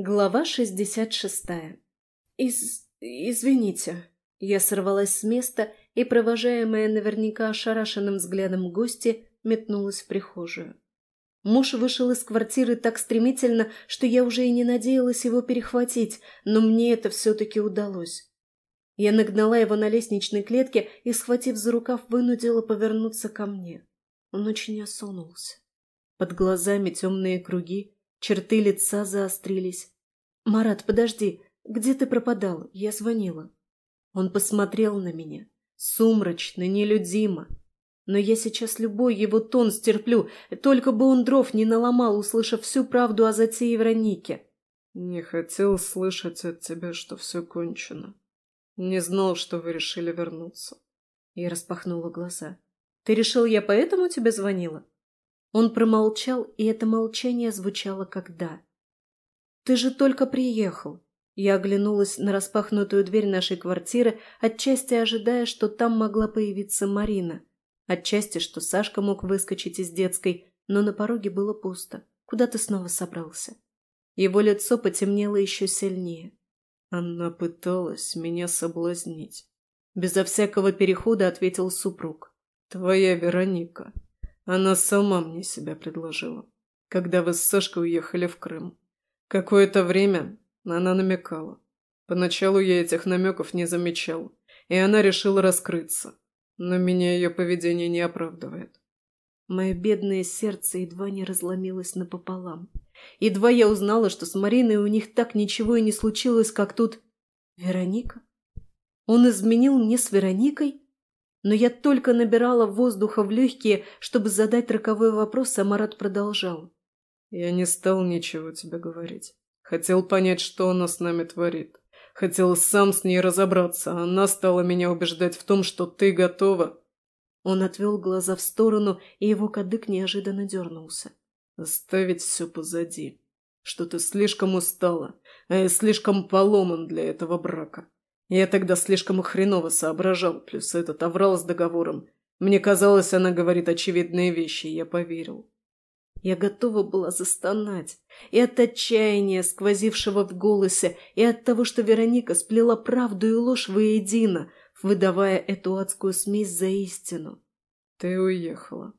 Глава шестьдесят шестая. Из... извините. Я сорвалась с места и, провожаемая наверняка ошарашенным взглядом гости, метнулась в прихожую. Муж вышел из квартиры так стремительно, что я уже и не надеялась его перехватить, но мне это все-таки удалось. Я нагнала его на лестничной клетке и, схватив за рукав, вынудила повернуться ко мне. Он очень осунулся. Под глазами темные круги, черты лица заострились. «Марат, подожди, где ты пропадал? Я звонила». Он посмотрел на меня, сумрачно, нелюдимо. Но я сейчас любой его тон стерплю, только бы он дров не наломал, услышав всю правду о затее Веронике. «Не хотел слышать от тебя, что все кончено. Не знал, что вы решили вернуться». Я распахнула глаза. «Ты решил, я поэтому тебе звонила?» Он промолчал, и это молчание звучало как «да». «Ты же только приехал». Я оглянулась на распахнутую дверь нашей квартиры, отчасти ожидая, что там могла появиться Марина. Отчасти, что Сашка мог выскочить из детской, но на пороге было пусто. Куда ты снова собрался? Его лицо потемнело еще сильнее. Она пыталась меня соблазнить. Безо всякого перехода ответил супруг. Твоя Вероника. Она сама мне себя предложила, когда вы с Сашкой уехали в Крым. Какое-то время она намекала. Поначалу я этих намеков не замечал, и она решила раскрыться. Но меня ее поведение не оправдывает. Мое бедное сердце едва не разломилось напополам. Едва я узнала, что с Мариной у них так ничего и не случилось, как тут... Вероника? Он изменил мне с Вероникой? Но я только набирала воздуха в легкие, чтобы задать роковой вопрос, а Марат продолжал. «Я не стал ничего тебе говорить. Хотел понять, что она с нами творит. Хотел сам с ней разобраться, а она стала меня убеждать в том, что ты готова». Он отвел глаза в сторону, и его кадык неожиданно дернулся. «Оставить все позади. Что ты слишком устала, а я слишком поломан для этого брака. Я тогда слишком хреново соображал, плюс этот оврал с договором. Мне казалось, она говорит очевидные вещи, и я поверил. Я готова была застонать. И от отчаяния, сквозившего в голосе, и от того, что Вероника сплела правду и ложь воедино, выдавая эту адскую смесь за истину. Ты уехала.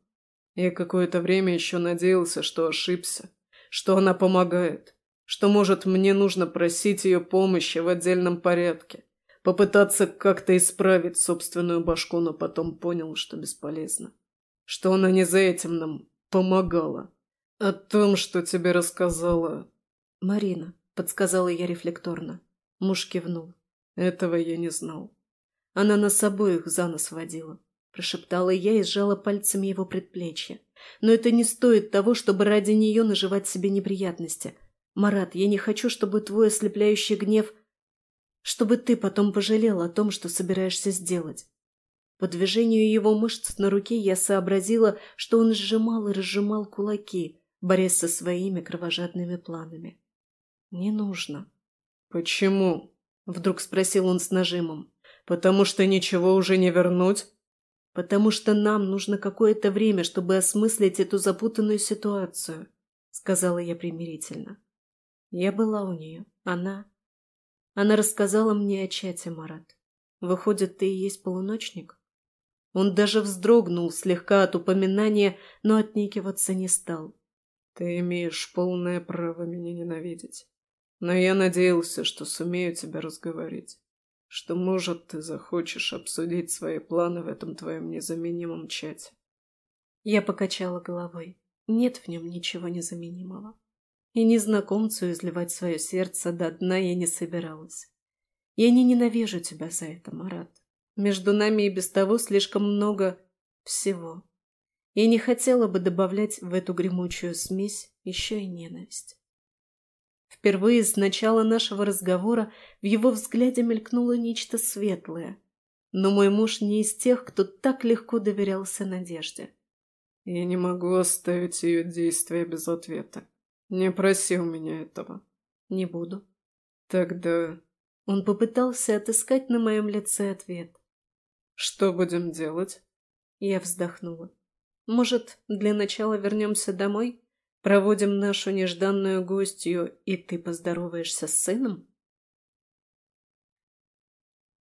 Я какое-то время еще надеялся, что ошибся, что она помогает, что, может, мне нужно просить ее помощи в отдельном порядке попытаться как-то исправить собственную башку, но потом понял, что бесполезно. Что она не за этим нам помогала. О том, что тебе рассказала... Марина, подсказала я рефлекторно. Муж кивнул. Этого я не знал. Она нас обоих за нос водила. Прошептала я и сжала пальцами его предплечье. Но это не стоит того, чтобы ради нее наживать себе неприятности. Марат, я не хочу, чтобы твой ослепляющий гнев чтобы ты потом пожалел о том, что собираешься сделать. По движению его мышц на руке я сообразила, что он сжимал и разжимал кулаки, борясь со своими кровожадными планами. «Не нужно». «Почему?» — вдруг спросил он с нажимом. «Потому что ничего уже не вернуть?» «Потому что нам нужно какое-то время, чтобы осмыслить эту запутанную ситуацию», — сказала я примирительно. Я была у нее, она она рассказала мне о чате, Марат. Выходит, ты и есть полуночник? Он даже вздрогнул слегка от упоминания, но отнекиваться не стал. Ты имеешь полное право меня ненавидеть. Но я надеялся, что сумею тебя разговорить. Что, может, ты захочешь обсудить свои планы в этом твоем незаменимом чате. Я покачала головой. Нет в нем ничего незаменимого. И незнакомцу изливать свое сердце до дна я не собиралась. Я не ненавижу тебя за это, Марат. Между нами и без того слишком много всего. Я не хотела бы добавлять в эту гремучую смесь еще и ненависть. Впервые с начала нашего разговора в его взгляде мелькнуло нечто светлое. Но мой муж не из тех, кто так легко доверялся надежде. Я не могу оставить ее действия без ответа. Не проси у меня этого. Не буду. Тогда... Он попытался отыскать на моем лице ответ. Что будем делать? Я вздохнула. Может, для начала вернемся домой? Проводим нашу нежданную гостью, и ты поздороваешься с сыном?